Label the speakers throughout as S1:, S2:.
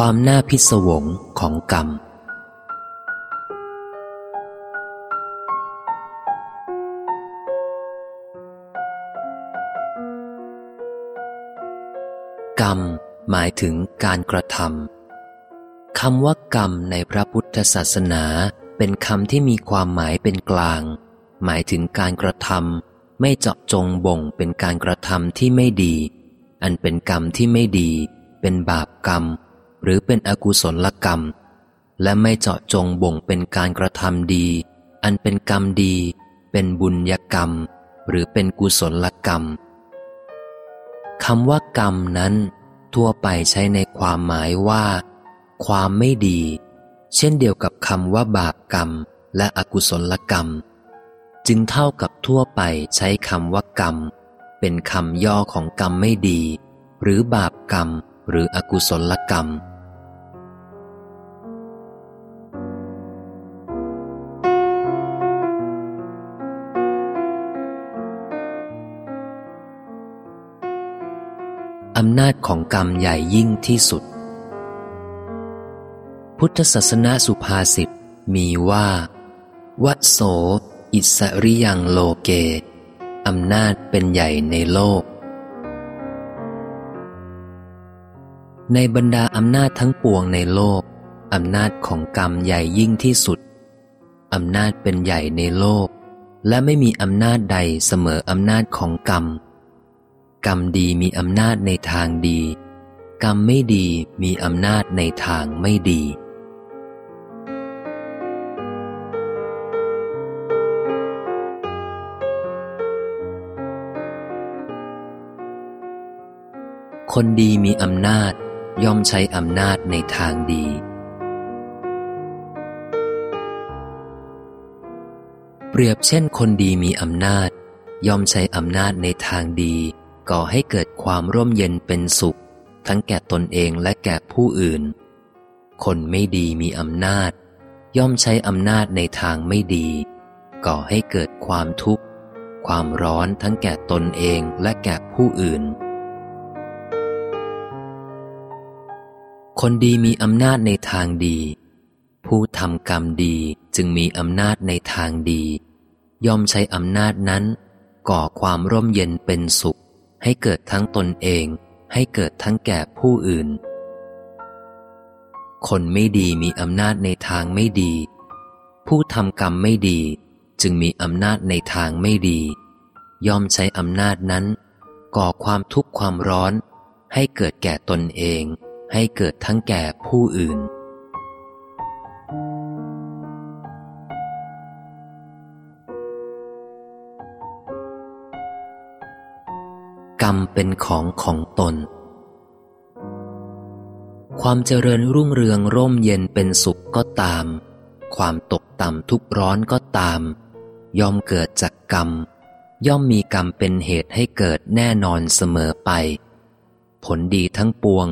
S1: ความน่าพิศวงของกรรม กรรมหมายถึงการกระทำคำว่ากรรมในพระพุทธศาสนาเป็นคำที่มีความหมายเป็นกลาง หมายถึงการกระทำไม่เจาะจงบ่งเป็นการกระทำที่ไม่ดี อันเป็นกรรมที่ไม่ดี เป็นบาปกรรม หรือเป็นอกุศลกรรม และไม่เจาะจงบ่งเป็นการกระทำดี อันเป็นกรรมดี เป็นบุญยกรรม หรือเป็นกุศลกรรมคำว่ากรรมนั้น ทั่วไปใช้ในความหมายว่า ความไม่ดี เช่นเดียวกับคำว่าบาปกรรม และอกุศลกรรม จึงเท่ากับทั่วไปใช้คำว่ากรรม เป็นคำย่อของกรรมไม่ดี หรือบาปกรรม หรืออกุศลกรรม อำนาจของกรรมใหญ่ยิ่งที่สุด พุทธศาสนาสุภาษิตมีว่าวโส อิสริยังโลเก อำนาจเป็นใหญ่ในโลก ในบรรดาอำนาจทั้งปวงในโลก อำนาจของกรรมใหญ่ยิ่งที่สุด อำนาจเป็นใหญ่ในโลก และไม่มีอำนาจใดเสมออำนาจของกรรม กรรมดีมีอำนาจในทางดี กรรมไม่ดีมีอำนาจในทางไม่ดี คนดีมีอำนาจย่อมใช้อำนาจในทางดี เปรียบเช่นคนดีมีอำนาจ ย่อมใช้อำนาจในทางดี ก่อให้เกิดความร่มเย็นเป็นสุข ทั้งแก่ตนเองและแก่ผู้อื่น คนไม่ดีมีอำนาจ ย่อมใช้อำนาจในทางไม่ดี ก่อให้เกิดความทุกข์ ความร้อนทั้งแก่ตนเองและแก่ผู้อื่น คนดีมีอำนาจในทางดี ผู้ทำกรรมดีจึงมีอำนาจในทางดี ย่อมใช้อำนาจนั้นก่อความร่มเย็นเป็นสุข ให้เกิดทั้งตนเอง ให้เกิดทั้งแก่ผู้อื่น คนไม่ดีมีอำนาจในทางไม่ดี ผู้ทำกรรมไม่ดีจึงมีอำนาจในทางไม่ดี ย่อมใช้อำนาจนั้น ก่อความทุกข์ความร้อน ให้เกิดแก่ตนเอง ให้เกิดทั้งแก่ผู้อื่น กรรมเป็นของของตน ความเจริญรุ่งเรืองร่มเย็นเป็นสุขก็ตาม ความตกต่ำทุกข์ร้อนก็ตาม ย่อมเกิดจากกรรม ย่อมมีกรรมเป็นเหตุให้เกิดแน่นอนเสมอไป ผลดีทั้งปวง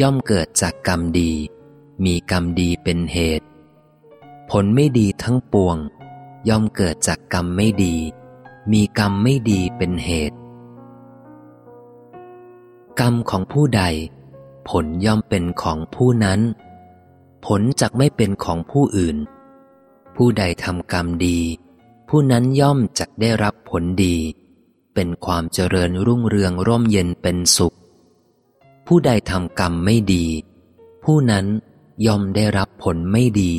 S1: ย่อมเกิดจากกรรมดี มีกรรมดีเป็นเหตุ ผลไม่ดีทั้งปวง ย่อมเกิดจากกรรมไม่ดี มีกรรมไม่ดีเป็นเหตุ กรรมของผู้ใด ผลย่อมเป็นของผู้นั้น ผลจักไม่เป็นของผู้อื่น ผู้ใดทำกรรมดี ผู้นั้นย่อมจักได้รับผลดี เป็นความเจริญรุ่งเรืองร่มเย็นเป็นสุข ผู้ใดทำกรรมไม่ดี ผู้นั้นย่อมได้รับผลไม่ดี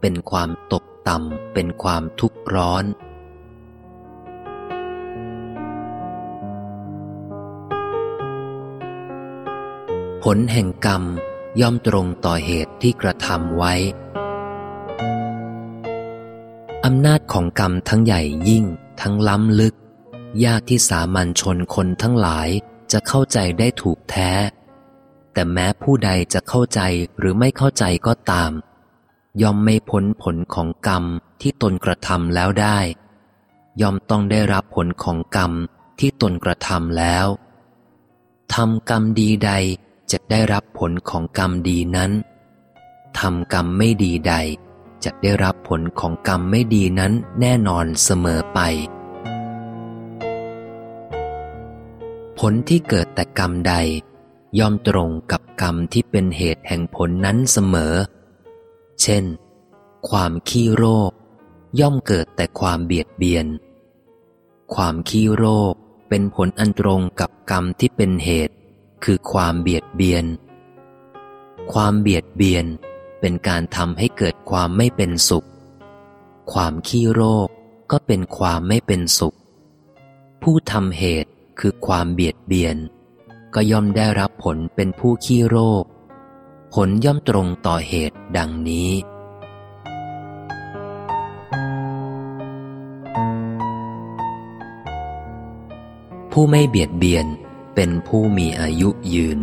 S1: เป็นความตกต่ำเป็นความทุกข์ร้อน ผลแห่งกรรมย่อมตรงต่อเหตุที่กระทำไว้ อำนาจของกรรมทั้งใหญ่ยิ่ง ทั้งล้ำลึก ยากที่สามัญชนคนทั้งหลายจะเข้าใจได้ถูกแท้ แต่แม้ผู้ใดจะเข้าใจหรือไม่เข้าใจก็ตาม ย่อมไม่พ้นผลของกรรมที่ตนกระทำแล้วได้ ย่อมต้องได้รับผลของกรรมที่ตนกระทำแล้วทำกรรมดีใด จะได้รับผลของกรรมดีนั้นทำกรรมไม่ดีใด จะได้รับผลของกรรมไม่ดีนั้นแน่นอนเสมอไป ผลที่เกิดแต่กรรมใด ย่อมตรงกับกรรมที่เป็นเหตุแห่งผลนั้นเสมอ เช่น ความขี้โรค ย่อมเกิดแต่ความเบียดเบียน ความขี้โรคเป็นผลอันตรงกับกรรมที่เป็นเหตุ คือความเบียดเบียน ความเบียดเบียนเป็นการทำให้เกิดความไม่เป็นสุข ความขี้โรคก็เป็นความไม่เป็นสุข ผู้ทำเหตุคือความเบียดเบียน ก็ย่อมได้รับผลเป็นผู้ขี้โรค ผลย่อมตรงต่อเหตุดังนี้ผู้ไม่เบียดเบียน เป็นผู้มีอายุยืน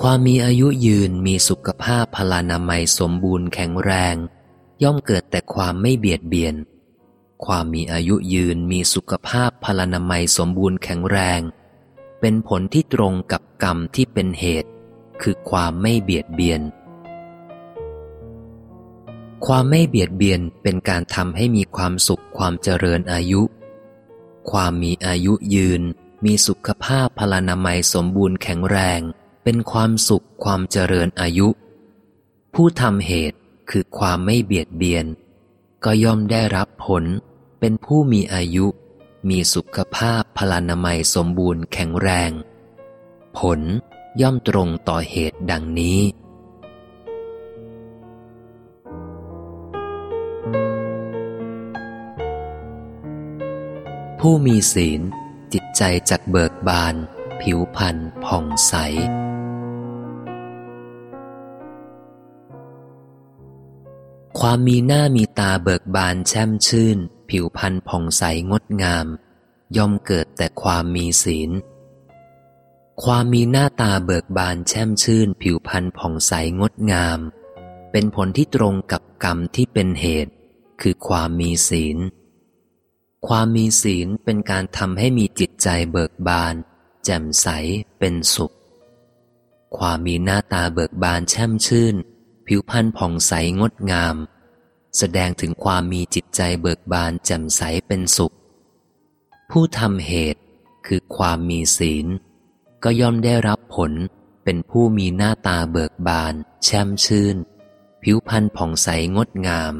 S1: ความมีอายุยืนมีสุขภาพพลานามัยสมบูรณ์แข็งแรง ย่อมเกิดแต่ความไม่เบียดเบียน ความมีอายุยืนมีสุขภาพพลานามัยสมบูรณ์แข็งแรง เป็นผลที่ตรงกับกรรมที่เป็นเหตุ คือความไม่เบียดเบียนความไม่เบียดเบียนเป็นการทำให้มีความสุขความเจริญอายุ ความมีอายุยืน มีสุขภาพพลานามัยสมบูรณ์แข็งแรง เป็นความสุขความเจริญอายุ ผู้ทำเหตุคือความไม่เบียดเบียน ก็ย่อมได้รับผล เป็นผู้มีอายุ มีสุขภาพพลานามัยสมบูรณ์แข็งแรง ผลย่อมตรงต่อเหตุดังนี้ผู้มีศีล จิตใจจักเบิกบาน ผิวพรรณผ่องใส ความมีหน้ามีตาเบิกบานแช่มชื่น ผิวพรรณผ่องใสงดงาม ย่อมเกิดแต่ความมีศีล ความมีหน้าตาเบิกบานแช่มชื่น ผิวพรรณผ่องใสงดงาม เป็นผลที่ตรงกับกรรมที่เป็นเหตุ คือความมีศีล ความมีศีลเป็นการทำให้มีจิตใจเบิกบาน แจ่มใสเป็นสุข ความมีหน้าตาเบิกบานแช่มชื่น ผิวพรรณผ่องใสงดงาม แสดงถึงความมีจิตใจเบิกบานแจ่มใสเป็นสุข ผู้ทำเหตุคือความมีศีล ก็ย่อมได้รับผลเป็นผู้มีหน้าตาเบิกบาน แช่มชื่น ผิวพรรณผ่องใสงดงาม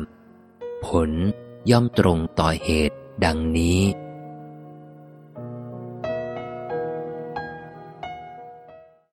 S1: ผลย่อมตรงต่อเหตุ ดังนี้